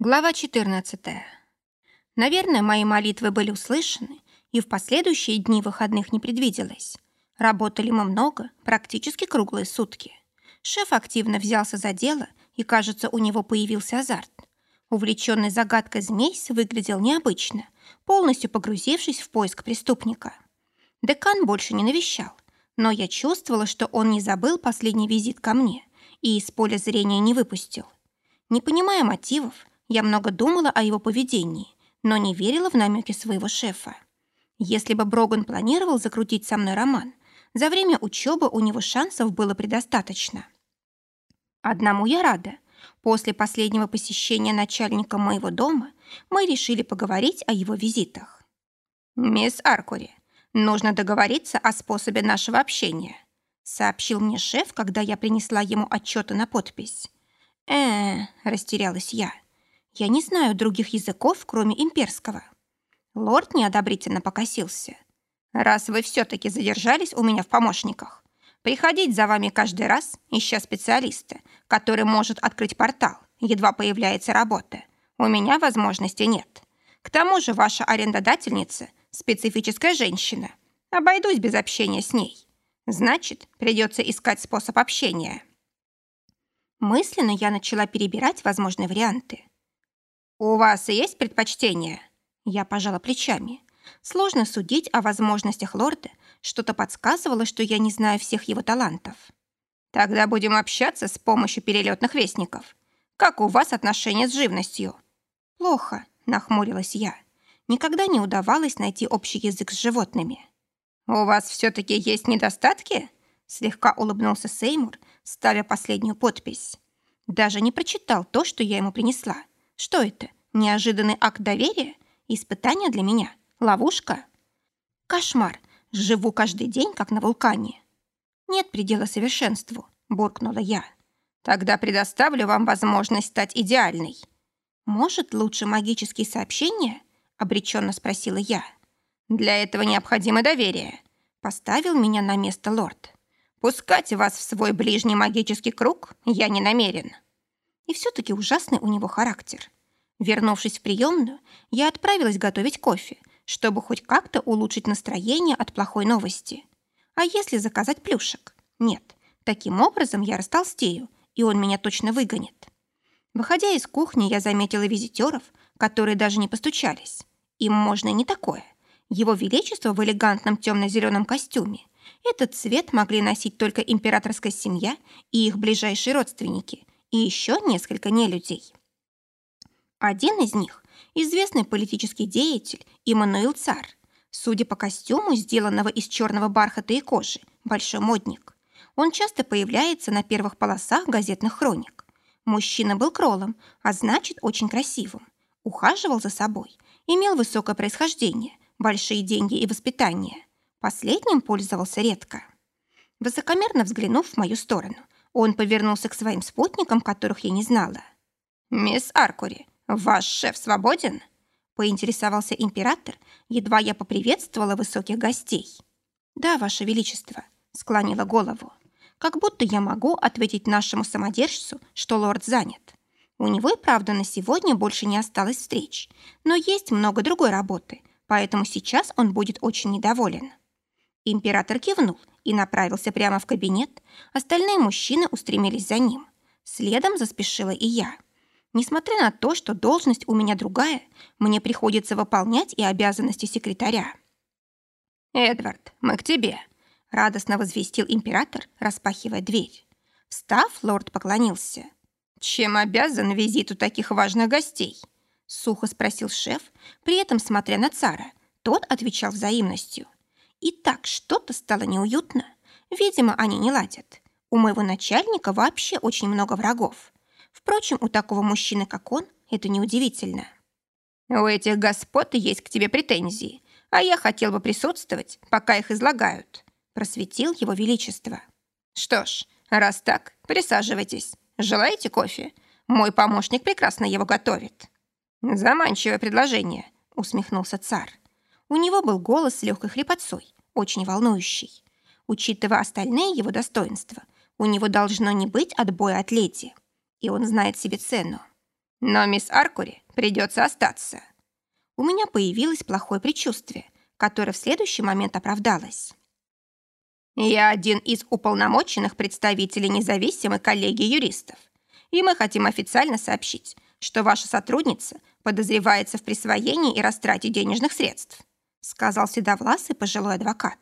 Глава 14. Наверное, мои молитвы были услышаны, и в последующие дни выходных не предвиделось. Работали мы много, практически круглые сутки. Шеф активно взялся за дело, и, кажется, у него появился азарт. Увлеченный загадкой змейс выглядел необычно, полностью погрузившись в поиск преступника. Декан больше не навещал, но я чувствовала, что он не забыл последний визит ко мне и из поля зрения не выпустил. Не понимая мотивов, я много думала о его поведении, но не верила в намеки своего шефа. Если бы Броган планировал закрутить со мной роман, за время учебы у него шансов было предостаточно. Одному я рада. После последнего посещения начальника моего дома мы решили поговорить о его визитах. «Мисс Аркури, нужно договориться о способе нашего общения», сообщил мне шеф, когда я принесла ему отчеты на подпись. э растерялась я. Я не знаю других языков, кроме имперского. Лорд неодобрительно покосился. Раз вы все-таки задержались у меня в помощниках, приходить за вами каждый раз, ища специалиста, который может открыть портал, едва появляется работа, у меня возможности нет. К тому же ваша арендодательница – специфическая женщина. Обойдусь без общения с ней. Значит, придется искать способ общения. Мысленно я начала перебирать возможные варианты. «У вас есть предпочтение?» Я пожала плечами. Сложно судить о возможностях лорда. Что-то подсказывало, что я не знаю всех его талантов. «Тогда будем общаться с помощью перелетных вестников. Как у вас отношения с живностью?» «Плохо», — нахмурилась я. Никогда не удавалось найти общий язык с животными. «У вас все-таки есть недостатки?» Слегка улыбнулся Сеймур, ставя последнюю подпись. Даже не прочитал то, что я ему принесла. Что это? Неожиданный акт доверия? Испытание для меня? Ловушка? Кошмар. Живу каждый день, как на вулкане. Нет предела совершенству, буркнула я. Тогда предоставлю вам возможность стать идеальной. Может, лучше магические сообщения? Обреченно спросила я. Для этого необходимо доверие. Поставил меня на место лорд. Пускать вас в свой ближний магический круг я не намерен. И все-таки ужасный у него характер. Вернувшись в приемную, я отправилась готовить кофе, чтобы хоть как-то улучшить настроение от плохой новости. А если заказать плюшек? Нет, таким образом я растолстею, и он меня точно выгонит. Выходя из кухни, я заметила визитеров, которые даже не постучались. Им можно и не такое. Его Величество в элегантном темно-зеленом костюме. Этот цвет могли носить только императорская семья и их ближайшие родственники, и еще несколько нелюдей. Один из них – известный политический деятель Иммануил Цар. Судя по костюму, сделанного из черного бархата и кожи, большой модник. Он часто появляется на первых полосах газетных хроник. Мужчина был кролом, а значит, очень красивым. Ухаживал за собой, имел высокое происхождение, большие деньги и воспитание. Последним пользовался редко. Высокомерно взглянув в мою сторону – он повернулся к своим спутникам, которых я не знала. «Мисс Аркури, ваш шеф свободен?» поинтересовался император, едва я поприветствовала высоких гостей. «Да, ваше величество», — склонила голову. «Как будто я могу ответить нашему самодержцу, что лорд занят. У него и правда на сегодня больше не осталось встреч, но есть много другой работы, поэтому сейчас он будет очень недоволен». Император кивнул и направился прямо в кабинет, остальные мужчины устремились за ним. Следом заспешила и я. Несмотря на то, что должность у меня другая, мне приходится выполнять и обязанности секретаря. «Эдвард, мы к тебе», — радостно возвестил император, распахивая дверь. Встав, лорд поклонился. «Чем обязан визиту таких важных гостей?» — сухо спросил шеф, при этом смотря на цара. Тот отвечал взаимностью. И так что-то стало неуютно. Видимо, они не ладят. У моего начальника вообще очень много врагов. Впрочем, у такого мужчины, как он, это неудивительно. У этих господ есть к тебе претензии, а я хотел бы присутствовать, пока их излагают, просветил его величество. Что ж, раз так, присаживайтесь. Желаете кофе? Мой помощник прекрасно его готовит. Заманчивое предложение, усмехнулся царь. У него был голос с легкой хрипотцой, очень волнующий. Учитывая остальные его достоинства, у него должно не быть отбоя от леди. И он знает себе цену. Но мисс Аркури придется остаться. У меня появилось плохое предчувствие, которое в следующий момент оправдалось. Я один из уполномоченных представителей независимой коллегии юристов, и мы хотим официально сообщить, что ваша сотрудница подозревается в присвоении и растрате денежных средств, сказал седовласый пожилой адвокат.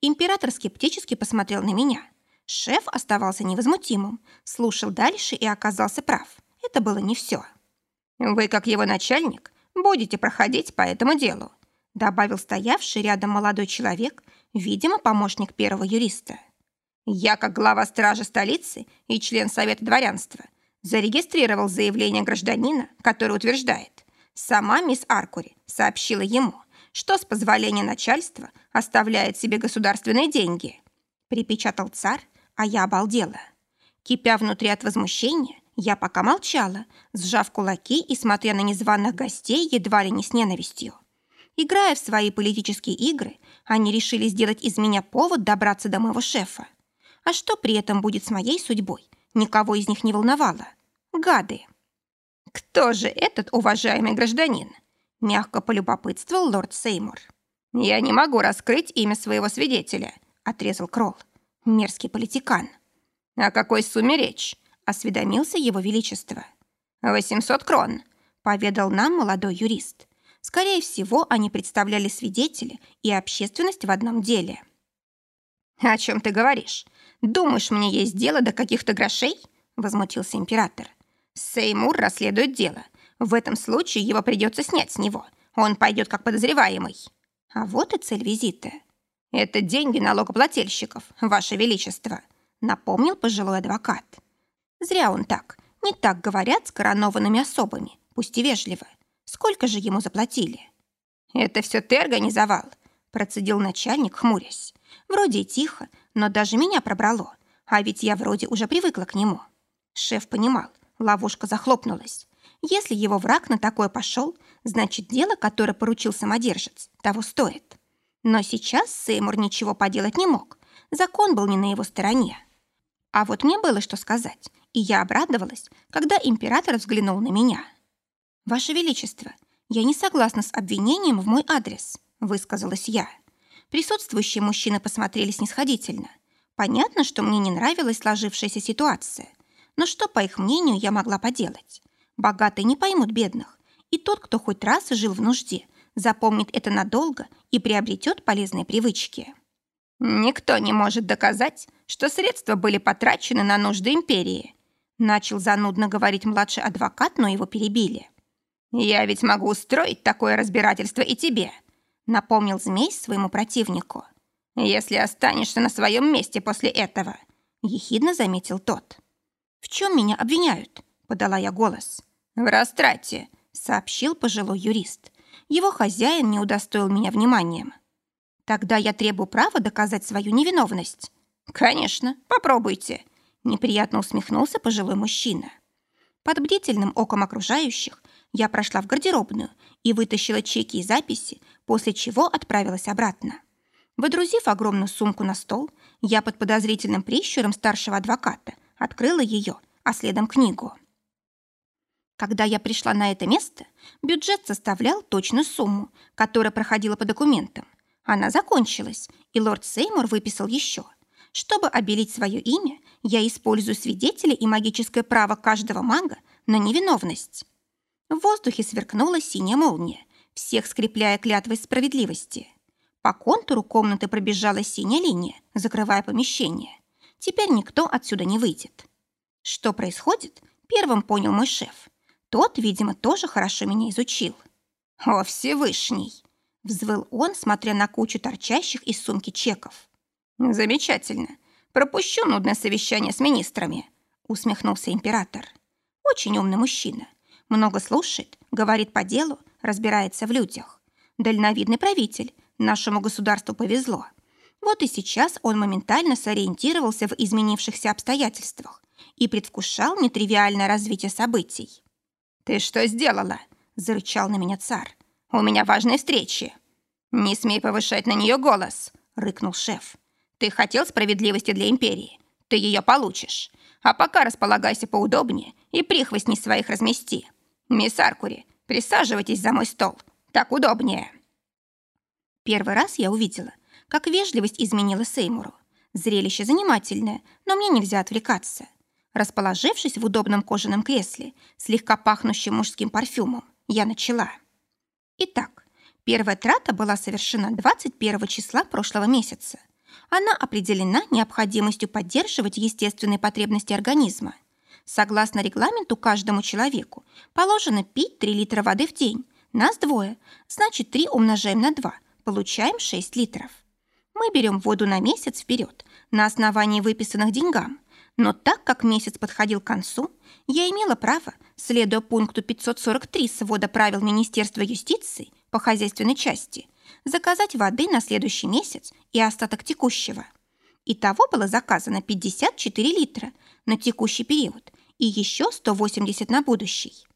Император скептически посмотрел на меня. Шеф оставался невозмутимым, слушал дальше и оказался прав. Это было не все. «Вы, как его начальник, будете проходить по этому делу», добавил стоявший рядом молодой человек видимо, помощник первого юриста. Я, как глава стражи столицы и член Совета дворянства, зарегистрировал заявление гражданина, который утверждает, сама мисс Аркури сообщила ему, что с позволения начальства оставляет себе государственные деньги. Припечатал царь, а я обалдела. Кипя внутри от возмущения, я пока молчала, сжав кулаки и смотря на незваных гостей едва ли не с ненавистью. Играя в свои политические игры, они решили сделать из меня повод добраться до моего шефа. А что при этом будет с моей судьбой, никого из них не волновало. Гады. «Кто же этот уважаемый гражданин?» Мягко полюбопытствовал лорд Сеймур. «Я не могу раскрыть имя своего свидетеля», — отрезал Кролл. Мерзкий политикан. «О какой сумме речь?» — осведомился его величество. «Восемьсот крон», — поведал нам молодой юрист. Скорее всего, они представляли свидетели и общественность в одном деле. «О чем ты говоришь? Думаешь, мне есть дело до каких-то грошей?» — возмутился император. «Сеймур расследует дело. В этом случае его придется снять с него. Он пойдет как подозреваемый». А вот и цель визита. «Это деньги налогоплательщиков, Ваше Величество», — напомнил пожилой адвокат. Зря он так. Не так говорят с коронованными особами, пусть и вежливо. Сколько же ему заплатили? Это все ты организовал, процедил начальник, хмурясь. Вроде и тихо, но даже меня пробрало. А ведь я вроде уже привыкла к нему. Шеф понимал, ловушка захлопнулась. Если его враг на такое пошел, значит, дело, которое поручил самодержец, того стоит. Но сейчас Сеймур ничего поделать не мог. Закон был не на его стороне. А вот мне было что сказать, и я обрадовалась, когда император взглянул на меня. «Ваше Величество, я не согласна с обвинением в мой адрес», — высказалась я. Присутствующие мужчины посмотрели снисходительно. Понятно, что мне не нравилась сложившаяся ситуация. Но что, по их мнению, я могла поделать? Богатые не поймут бедных. И тот, кто хоть раз жил в нужде, запомнит это надолго и приобретет полезные привычки. «Никто не может доказать, что средства были потрачены на нужды империи», начал занудно говорить младший адвокат, но его перебили. «Я ведь могу устроить такое разбирательство и тебе», напомнил змей своему противнику. «Если останешься на своем месте после этого», ехидно заметил тот. «В чем меня обвиняют?» подала я голос. «В растрате», сообщил пожилой юрист. Его хозяин не удостоил меня вниманием. «Тогда я требую права доказать свою невиновность». «Конечно, попробуйте», неприятно усмехнулся пожилой мужчина. Под бдительным оком окружающих я прошла в гардеробную и вытащила чеки и записи, после чего отправилась обратно. Выдрузив огромную сумку на стол, я под подозрительным прищуром старшего адвоката открыла ее, а следом книгу. Когда я пришла на это место, бюджет составлял точную сумму, которая проходила по документам. Она закончилась, и лорд Сеймур выписал еще. Чтобы обелить свое имя, я использую свидетелей и магическое право каждого мага на невиновность. В воздухе сверкнула синяя молния, всех скрепляя клятвой справедливости. По контуру комнаты пробежала синяя линия, закрывая помещение. Теперь никто отсюда не выйдет. Что происходит, первым понял мой шеф. Тот, видимо, тоже хорошо меня изучил. «О, Всевышний!» — взвыл он, смотря на кучу торчащих из сумки чеков. «Замечательно. Пропущу нудное совещание с министрами», — усмехнулся император. «Очень умный мужчина много слушает, говорит по делу, разбирается в людях. Дальновидный правитель, нашему государству повезло. Вот и сейчас он моментально сориентировался в изменившихся обстоятельствах и предвкушал нетривиальное развитие событий. «Ты что сделала?» – зарычал на меня царь. «У меня важные встречи». «Не смей повышать на нее голос», – рыкнул шеф. «Ты хотел справедливости для империи. Ты ее получишь. А пока располагайся поудобнее и прихвостней своих размести. «Мисс Аркури, присаживайтесь за мой стол. Так удобнее». Первый раз я увидела, как вежливость изменила Сеймуру. Зрелище занимательное, но мне нельзя отвлекаться. Расположившись в удобном кожаном кресле, слегка пахнущем мужским парфюмом, я начала. Итак, первая трата была совершена 21 числа прошлого месяца. Она определена необходимостью поддерживать естественные потребности организма. Согласно регламенту, каждому человеку положено пить 3 литра воды в день. Нас двое, значит 3 умножаем на 2, получаем 6 литров. Мы берем воду на месяц вперед на основании выписанных деньгам. Но так как месяц подходил к концу, я имела право, следуя пункту 543 свода правил Министерства юстиции по хозяйственной части, заказать воды на следующий месяц и остаток текущего. Итого было заказано 54 литра на текущий период и еще 180 на будущий.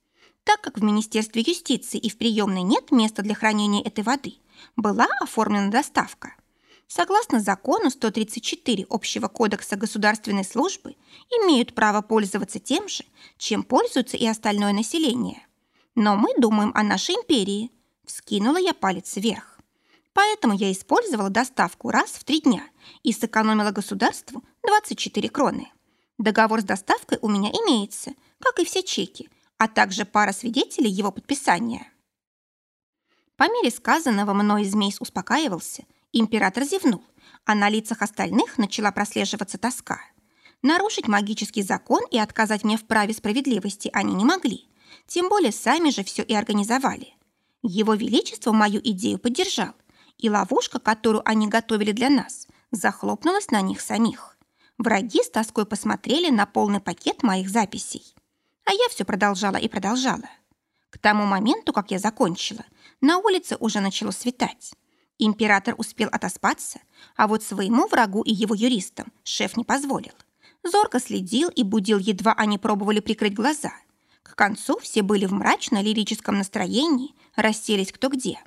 Так как в Министерстве юстиции и в приемной нет места для хранения этой воды, была оформлена доставка. Согласно закону 134 Общего кодекса государственной службы, имеют право пользоваться тем же, чем пользуется и остальное население. Но мы думаем о нашей империи. Вскинула я палец вверх. Поэтому я использовала доставку раз в три дня и сэкономила государству 24 кроны. Договор с доставкой у меня имеется, как и все чеки, а также пара свидетелей его подписания. По мере сказанного мной змей успокаивался, император зевнул, а на лицах остальных начала прослеживаться тоска. Нарушить магический закон и отказать мне в праве справедливости они не могли, тем более сами же все и организовали. Его Величество мою идею поддержал, и ловушка, которую они готовили для нас, захлопнулась на них самих. Враги с тоской посмотрели на полный пакет моих записей. А я все продолжала и продолжала. К тому моменту, как я закончила, на улице уже начало светать. Император успел отоспаться, а вот своему врагу и его юристам шеф не позволил. Зорко следил и будил, едва они пробовали прикрыть глаза. К концу все были в мрачно-лирическом настроении, расселись кто где.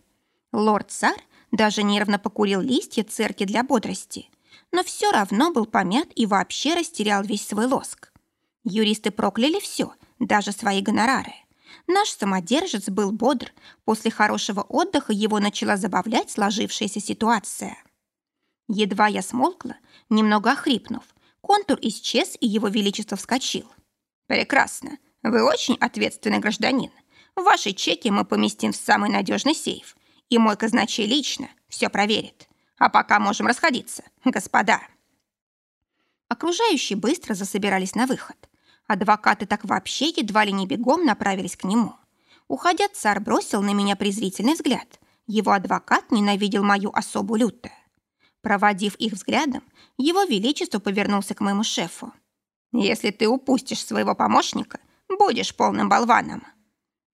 Лорд-царь даже нервно покурил листья церкви для бодрости, но все равно был помят и вообще растерял весь свой лоск. Юристы прокляли все, даже свои гонорары. Наш самодержец был бодр. После хорошего отдыха его начала забавлять сложившаяся ситуация. Едва я смолкла, немного охрипнув, контур исчез, и его величество вскочил. «Прекрасно. Вы очень ответственный гражданин. Ваши чеки мы поместим в самый надежный сейф, и мой казначей лично все проверит. А пока можем расходиться, господа». Окружающие быстро засобирались на выход. Адвокаты так вообще едва ли не бегом направились к нему. Уходя, царь бросил на меня презрительный взгляд. Его адвокат ненавидел мою особу люто. Проводив их взглядом, его величество повернулся к моему шефу. «Если ты упустишь своего помощника, будешь полным болваном».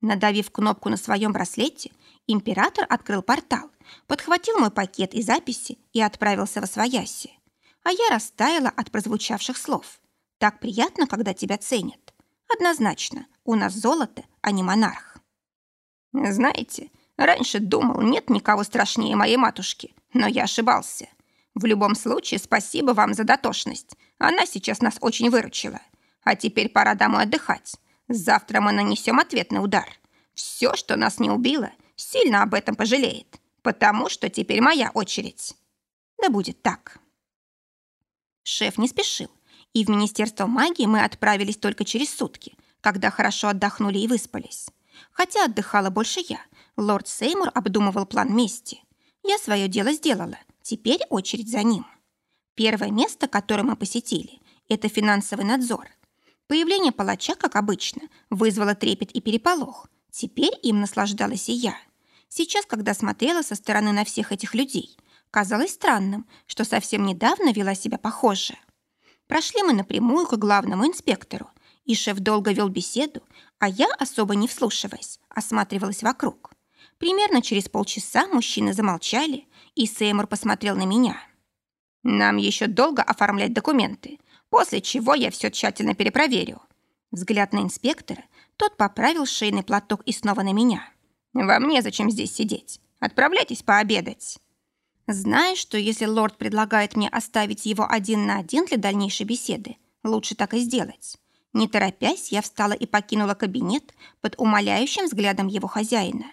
Надавив кнопку на своем браслете, император открыл портал, подхватил мой пакет и записи и отправился во свояси. А я растаяла от прозвучавших слов. Так приятно, когда тебя ценят. Однозначно, у нас золото, а не монарх. Знаете, раньше думал, нет никого страшнее моей матушки, но я ошибался. В любом случае, спасибо вам за дотошность. Она сейчас нас очень выручила. А теперь пора домой отдыхать. Завтра мы нанесем ответный удар. Все, что нас не убило, сильно об этом пожалеет, потому что теперь моя очередь. Да будет так. Шеф не спешил, и в Министерство магии мы отправились только через сутки, когда хорошо отдохнули и выспались. Хотя отдыхала больше я, лорд Сеймур обдумывал план мести. Я свое дело сделала, теперь очередь за ним. Первое место, которое мы посетили, это финансовый надзор. Появление палача, как обычно, вызвало трепет и переполох. Теперь им наслаждалась и я. Сейчас, когда смотрела со стороны на всех этих людей, казалось странным, что совсем недавно вела себя похоже. Прошли мы напрямую к главному инспектору, и шеф долго вел беседу, а я, особо не вслушиваясь, осматривалась вокруг. Примерно через полчаса мужчины замолчали, и Сеймур посмотрел на меня. «Нам еще долго оформлять документы, после чего я все тщательно перепроверю». Взгляд на инспектора, тот поправил шейный платок и снова на меня. «Вам незачем здесь сидеть. Отправляйтесь пообедать». Зная, что если лорд предлагает мне оставить его один на один для дальнейшей беседы, лучше так и сделать. Не торопясь, я встала и покинула кабинет под умоляющим взглядом его хозяина.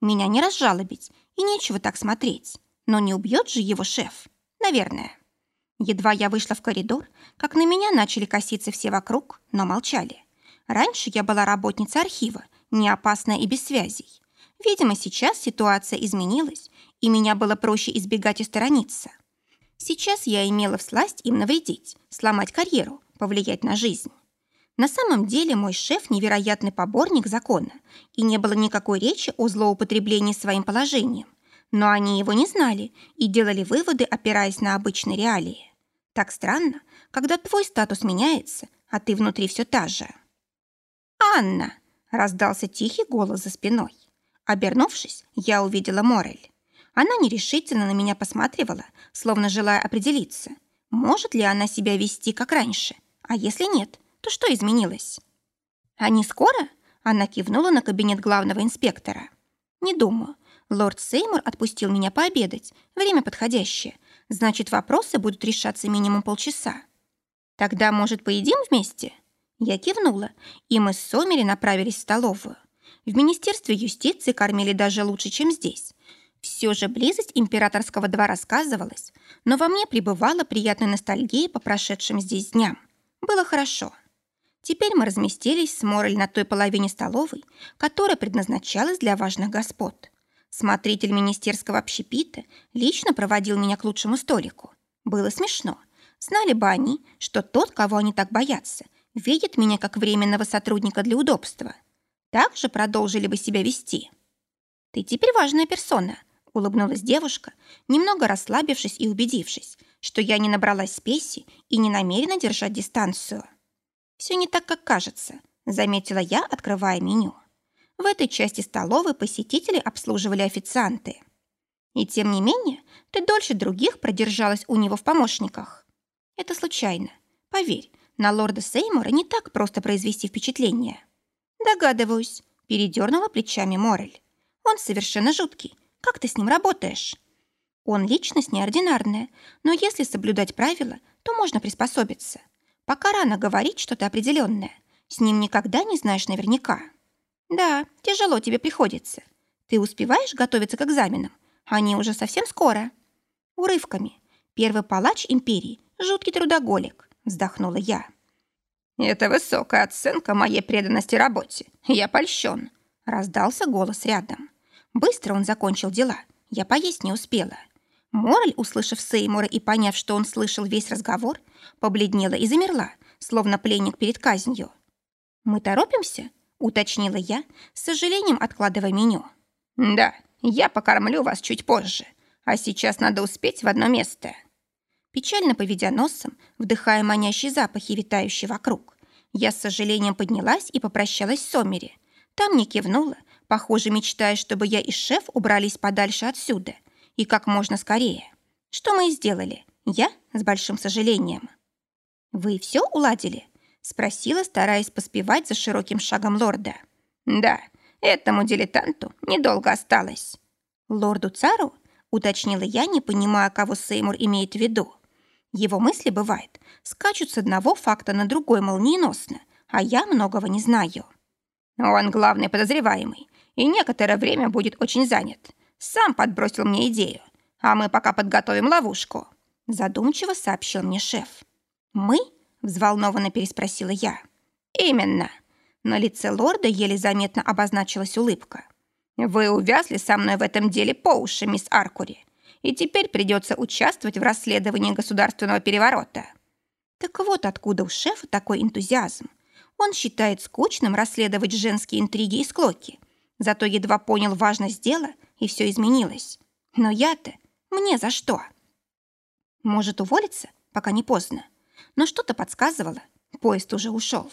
Меня не разжалобить, и нечего так смотреть. Но не убьет же его шеф. Наверное. Едва я вышла в коридор, как на меня начали коситься все вокруг, но молчали. Раньше я была работницей архива, не опасная и без связей. Видимо, сейчас ситуация изменилась, и меня было проще избегать и сторониться. Сейчас я имела всласть им навредить, сломать карьеру, повлиять на жизнь. На самом деле мой шеф невероятный поборник закона, и не было никакой речи о злоупотреблении своим положением. Но они его не знали и делали выводы, опираясь на обычные реалии. Так странно, когда твой статус меняется, а ты внутри все та же. «Анна!» – раздался тихий голос за спиной. Обернувшись, я увидела Морель. Она нерешительно на меня посматривала, словно желая определиться, может ли она себя вести как раньше, а если нет, то что изменилось? «Они скоро?» – она кивнула на кабинет главного инспектора. «Не думаю. Лорд Сеймур отпустил меня пообедать. Время подходящее. Значит, вопросы будут решаться минимум полчаса. Тогда, может, поедим вместе?» Я кивнула, и мы с Сомери направились в столовую. В Министерстве юстиции кормили даже лучше, чем здесь. Все же близость императорского двора сказывалась, но во мне пребывала приятная ностальгия по прошедшим здесь дням. Было хорошо. Теперь мы разместились с Морель на той половине столовой, которая предназначалась для важных господ. Смотритель министерского общепита лично проводил меня к лучшему столику. Было смешно. Знали бы они, что тот, кого они так боятся, видит меня как временного сотрудника для удобства. Так же продолжили бы себя вести. «Ты теперь важная персона», — улыбнулась девушка, немного расслабившись и убедившись, что я не набралась спеси и не намерена держать дистанцию. «Все не так, как кажется», — заметила я, открывая меню. В этой части столовой посетители обслуживали официанты. И тем не менее, ты дольше других продержалась у него в помощниках. Это случайно. Поверь, на лорда Сеймура не так просто произвести впечатление. Догадываюсь, передернула плечами Морель. Он совершенно жуткий. Как ты с ним работаешь? Он личность неординарная, но если соблюдать правила, то можно приспособиться. Пока рано говорить что-то определенное. С ним никогда не знаешь наверняка. Да, тяжело тебе приходится. Ты успеваешь готовиться к экзаменам? Они уже совсем скоро. Урывками. Первый палач империи – жуткий трудоголик вздохнула я. «Это высокая оценка моей преданности работе. Я польщен», — раздался голос рядом. Быстро он закончил дела. Я поесть не успела. Мораль, услышав Сеймура и поняв, что он слышал весь разговор, побледнела и замерла, словно пленник перед казнью. «Мы торопимся?» — уточнила я, с сожалением откладывая меню. «Да, я покормлю вас чуть позже, а сейчас надо успеть в одно место». Печально поведя носом, вдыхая манящие запахи, витающие вокруг, я с сожалением поднялась и попрощалась с Сомери. Там не кивнула, похоже, мечтая, чтобы я и шеф убрались подальше отсюда и как можно скорее. Что мы и сделали, я с большим сожалением. «Вы все уладили?» — спросила, стараясь поспевать за широким шагом лорда. «Да, этому дилетанту недолго осталось». «Лорду Цару?» — уточнила я, не понимая, кого Сеймур имеет в виду. Его мысли, бывает, скачут с одного факта на другой молниеносно, а я многого не знаю. Он главный подозреваемый и некоторое время будет очень занят. Сам подбросил мне идею, а мы пока подготовим ловушку», задумчиво сообщил мне шеф. «Мы?» – взволнованно переспросила я. «Именно». На лице лорда еле заметно обозначилась улыбка. «Вы увязли со мной в этом деле по уши, мисс Аркури и теперь придется участвовать в расследовании государственного переворота. Так вот откуда у шефа такой энтузиазм. Он считает скучным расследовать женские интриги и склоки. Зато едва понял важность дела, и все изменилось. Но я-то... Мне за что? Может уволиться, пока не поздно. Но что-то подсказывало. Поезд уже ушел.